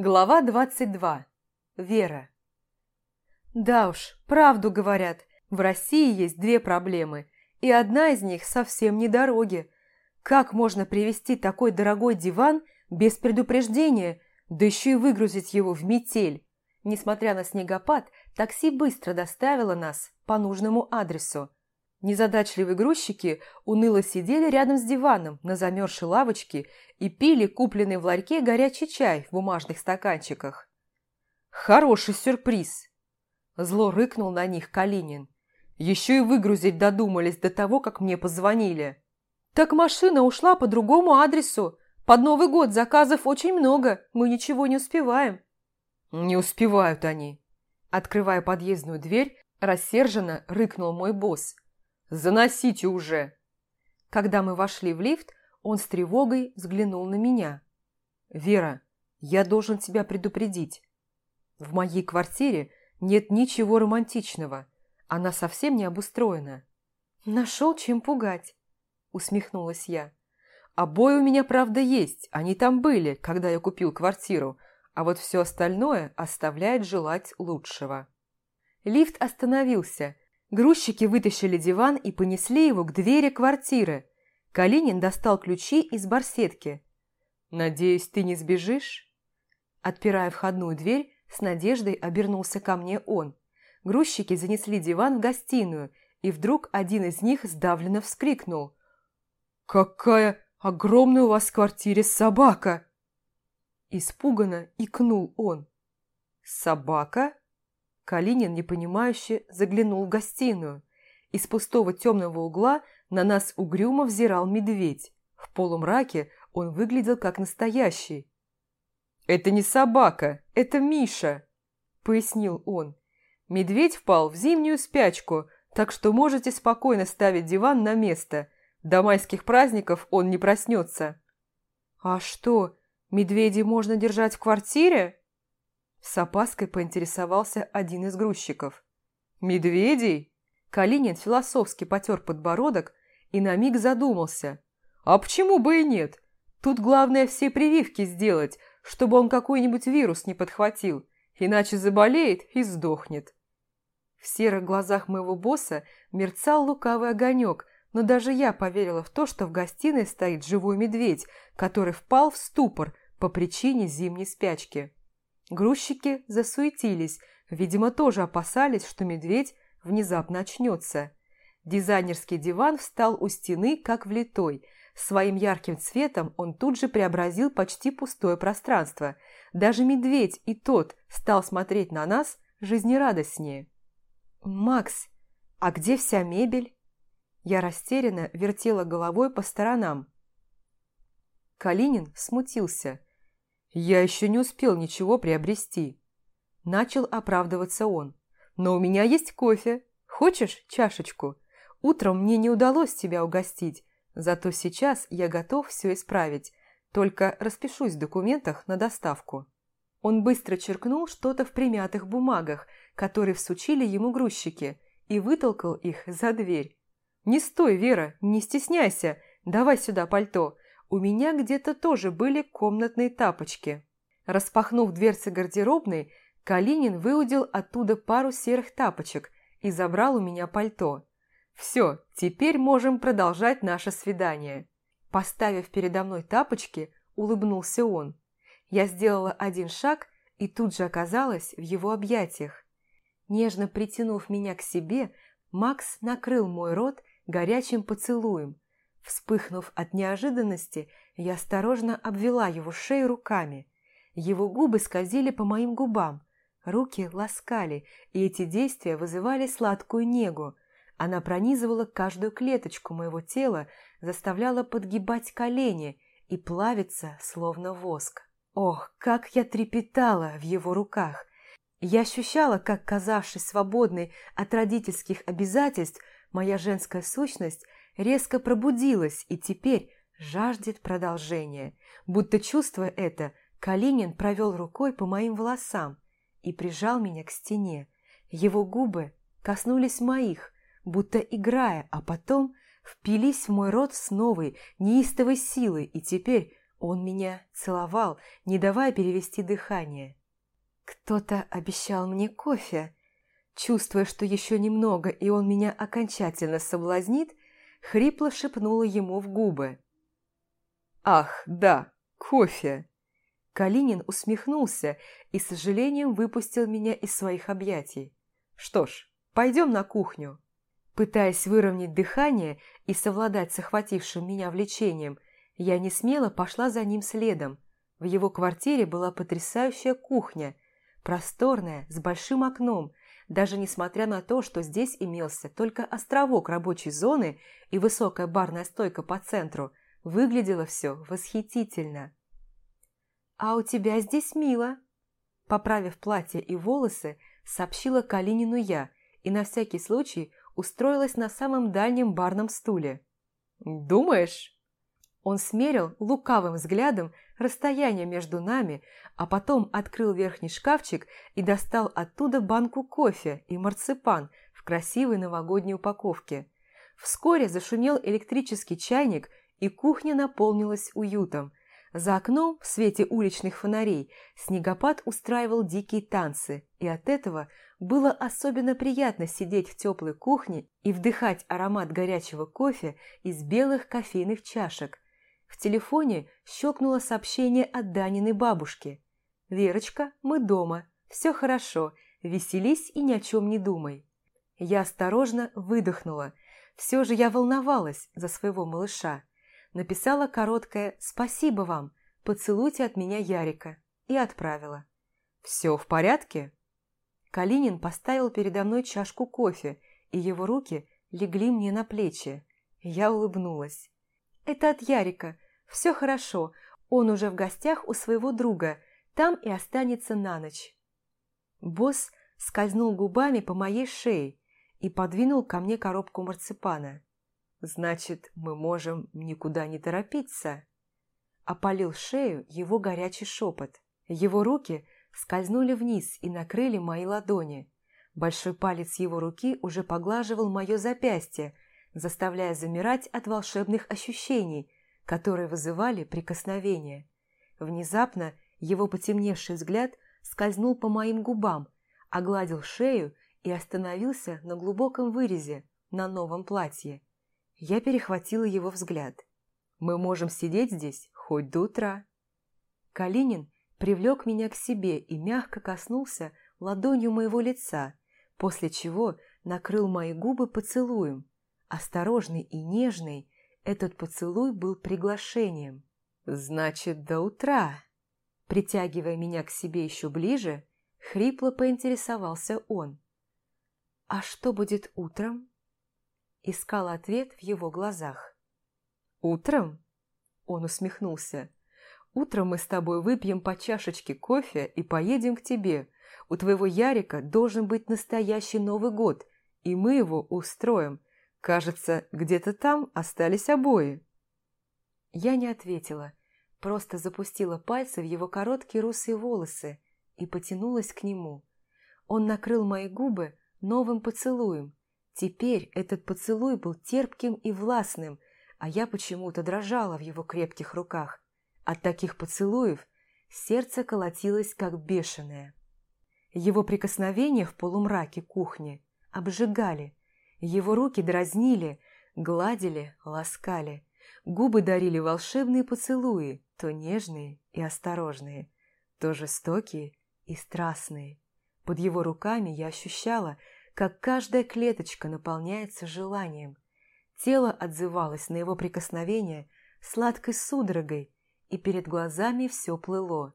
Глава 22. Вера. Да уж, правду говорят, в России есть две проблемы, и одна из них совсем не дороги. Как можно привезти такой дорогой диван без предупреждения, да еще и выгрузить его в метель? Несмотря на снегопад, такси быстро доставило нас по нужному адресу. Незадачливые грузчики уныло сидели рядом с диваном на замерзшей лавочке и пили купленный в ларьке горячий чай в бумажных стаканчиках. «Хороший сюрприз!» Зло рыкнул на них Калинин. «Еще и выгрузить додумались до того, как мне позвонили». «Так машина ушла по другому адресу. Под Новый год заказов очень много, мы ничего не успеваем». «Не успевают они». Открывая подъездную дверь, рассерженно рыкнул мой босс – Заносите уже!» Когда мы вошли в лифт, он с тревогой взглянул на меня. «Вера, я должен тебя предупредить. В моей квартире нет ничего романтичного. Она совсем не обустроена». «Нашел чем пугать», — усмехнулась я. «Обои у меня, правда, есть. Они там были, когда я купил квартиру. А вот все остальное оставляет желать лучшего». Лифт остановился, Грузчики вытащили диван и понесли его к двери квартиры. Калинин достал ключи из барсетки. «Надеюсь, ты не сбежишь?» Отпирая входную дверь, с надеждой обернулся ко мне он. Грузчики занесли диван в гостиную, и вдруг один из них сдавленно вскрикнул. «Какая огромная у вас в квартире собака!» Испуганно икнул он. «Собака?» Калинин, непонимающе, заглянул в гостиную. Из пустого темного угла на нас угрюмо взирал медведь. В полумраке он выглядел как настоящий. «Это не собака, это Миша», — пояснил он. «Медведь впал в зимнюю спячку, так что можете спокойно ставить диван на место. До майских праздников он не проснется». «А что, медведей можно держать в квартире?» С опаской поинтересовался один из грузчиков. «Медведей?» Калинин философски потер подбородок и на миг задумался. «А почему бы и нет? Тут главное все прививки сделать, чтобы он какой-нибудь вирус не подхватил, иначе заболеет и сдохнет». В серых глазах моего босса мерцал лукавый огонек, но даже я поверила в то, что в гостиной стоит живой медведь, который впал в ступор по причине зимней спячки. Грузчики засуетились, видимо, тоже опасались, что медведь внезапно очнется. Дизайнерский диван встал у стены, как влитой. Своим ярким цветом он тут же преобразил почти пустое пространство. Даже медведь и тот стал смотреть на нас жизнерадостнее. «Макс, а где вся мебель?» Я растерянно вертела головой по сторонам. Калинин смутился – «Я еще не успел ничего приобрести». Начал оправдываться он. «Но у меня есть кофе. Хочешь чашечку? Утром мне не удалось тебя угостить, зато сейчас я готов все исправить. Только распишусь в документах на доставку». Он быстро черкнул что-то в примятых бумагах, которые всучили ему грузчики, и вытолкал их за дверь. «Не стой, Вера, не стесняйся, давай сюда пальто. У меня где-то тоже были комнатные тапочки. Распахнув дверцы гардеробной, Калинин выудил оттуда пару серых тапочек и забрал у меня пальто. «Все, теперь можем продолжать наше свидание». Поставив передо мной тапочки, улыбнулся он. Я сделала один шаг и тут же оказалась в его объятиях. Нежно притянув меня к себе, Макс накрыл мой рот горячим поцелуем, Вспыхнув от неожиданности, я осторожно обвела его шею руками. Его губы скользили по моим губам, руки ласкали, и эти действия вызывали сладкую негу. Она пронизывала каждую клеточку моего тела, заставляла подгибать колени и плавиться, словно воск. Ох, как я трепетала в его руках! Я ощущала, как, казавшись свободной от родительских обязательств, моя женская сущность – резко пробудилась и теперь жаждет продолжения. Будто чувствуя это, Калинин провел рукой по моим волосам и прижал меня к стене. Его губы коснулись моих, будто играя, а потом впились в мой рот с новой, неистовой силой и теперь Он меня целовал, не давая перевести дыхание. Кто-то обещал мне кофе. Чувствуя, что еще немного, и он меня окончательно соблазнит, хрипло шепнула ему в губы. «Ах, да, кофе!» Калинин усмехнулся и, с сожалением, выпустил меня из своих объятий. «Что ж, пойдем на кухню». Пытаясь выровнять дыхание и совладать с охватившим меня влечением, я не смело пошла за ним следом. В его квартире была потрясающая кухня, просторная, с большим окном, даже несмотря на то, что здесь имелся только островок рабочей зоны и высокая барная стойка по центру, выглядело все восхитительно. «А у тебя здесь мило!» Поправив платье и волосы, сообщила Калинину я и на всякий случай устроилась на самом дальнем барном стуле. «Думаешь?» Он смерил лукавым взглядом расстояние между нами, а потом открыл верхний шкафчик и достал оттуда банку кофе и марципан в красивой новогодней упаковке. Вскоре зашумел электрический чайник, и кухня наполнилась уютом. За окном, в свете уличных фонарей, снегопад устраивал дикие танцы, и от этого было особенно приятно сидеть в теплой кухне и вдыхать аромат горячего кофе из белых кофейных чашек. В телефоне щелкнуло сообщение от Даниной бабушки. «Верочка, мы дома. Все хорошо. Веселись и ни о чем не думай». Я осторожно выдохнула. Все же я волновалась за своего малыша написала короткое «Спасибо вам, поцелуйте от меня Ярика» и отправила. «Все в порядке?» Калинин поставил передо мной чашку кофе, и его руки легли мне на плечи. Я улыбнулась. «Это от Ярика. Все хорошо. Он уже в гостях у своего друга. Там и останется на ночь». Босс скользнул губами по моей шее и подвинул ко мне коробку марципана. «Значит, мы можем никуда не торопиться?» Опалил шею его горячий шепот. Его руки скользнули вниз и накрыли мои ладони. Большой палец его руки уже поглаживал мое запястье, заставляя замирать от волшебных ощущений, которые вызывали прикосновение. Внезапно его потемневший взгляд скользнул по моим губам, огладил шею и остановился на глубоком вырезе на новом платье. Я перехватила его взгляд. «Мы можем сидеть здесь хоть до утра». Калинин привлек меня к себе и мягко коснулся ладонью моего лица, после чего накрыл мои губы поцелуем. Осторожный и нежный, этот поцелуй был приглашением. «Значит, до утра!» Притягивая меня к себе еще ближе, хрипло поинтересовался он. «А что будет утром?» искала ответ в его глазах. «Утром?» Он усмехнулся. «Утром мы с тобой выпьем по чашечке кофе и поедем к тебе. У твоего Ярика должен быть настоящий Новый год, и мы его устроим. Кажется, где-то там остались обои». Я не ответила, просто запустила пальцы в его короткие русые волосы и потянулась к нему. Он накрыл мои губы новым поцелуем, Теперь этот поцелуй был терпким и властным, а я почему-то дрожала в его крепких руках. От таких поцелуев сердце колотилось как бешеное. Его прикосновения в полумраке кухни обжигали, его руки дразнили, гладили, ласкали. Губы дарили волшебные поцелуи, то нежные и осторожные, то жестокие и страстные. Под его руками я ощущала, как каждая клеточка наполняется желанием. Тело отзывалось на его прикосновение сладкой судорогой, и перед глазами все плыло.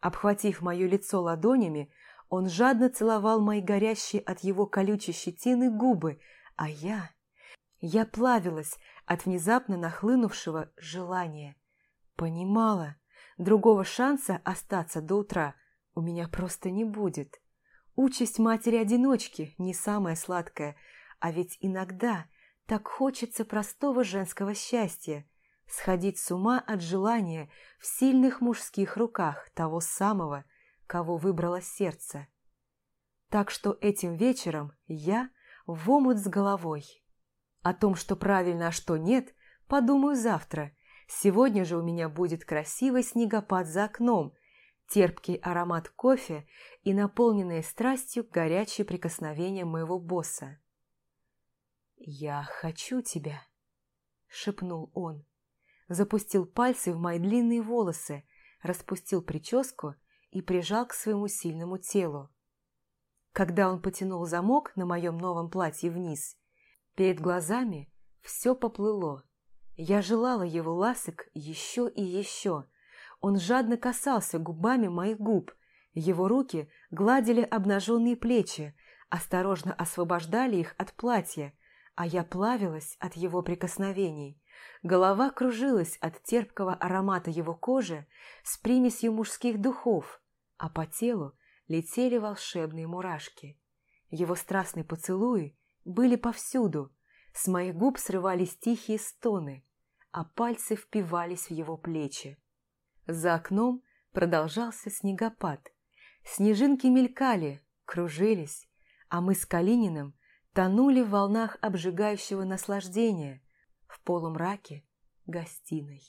Обхватив мое лицо ладонями, он жадно целовал мои горящие от его колючей щетины губы, а я... Я плавилась от внезапно нахлынувшего желания. Понимала, другого шанса остаться до утра у меня просто не будет. Участь матери-одиночки не самая сладкая, а ведь иногда так хочется простого женского счастья, сходить с ума от желания в сильных мужских руках того самого, кого выбрало сердце. Так что этим вечером я в омут с головой. О том, что правильно, а что нет, подумаю завтра. Сегодня же у меня будет красивый снегопад за окном, терпкий аромат кофе и наполненные страстью горячие прикосновения моего босса. «Я хочу тебя», — шепнул он. Запустил пальцы в мои длинные волосы, распустил прическу и прижал к своему сильному телу. Когда он потянул замок на моем новом платье вниз, перед глазами все поплыло. Я желала его ласок еще и еще. Он жадно касался губами моих губ. Его руки гладили обнаженные плечи, осторожно освобождали их от платья, а я плавилась от его прикосновений. Голова кружилась от терпкого аромата его кожи с примесью мужских духов, а по телу летели волшебные мурашки. Его страстные поцелуи были повсюду, с моих губ срывались тихие стоны, а пальцы впивались в его плечи. За окном продолжался снегопад. Снежинки мелькали, кружились, а мы с Калининым тонули в волнах обжигающего наслаждения в полумраке гостиной.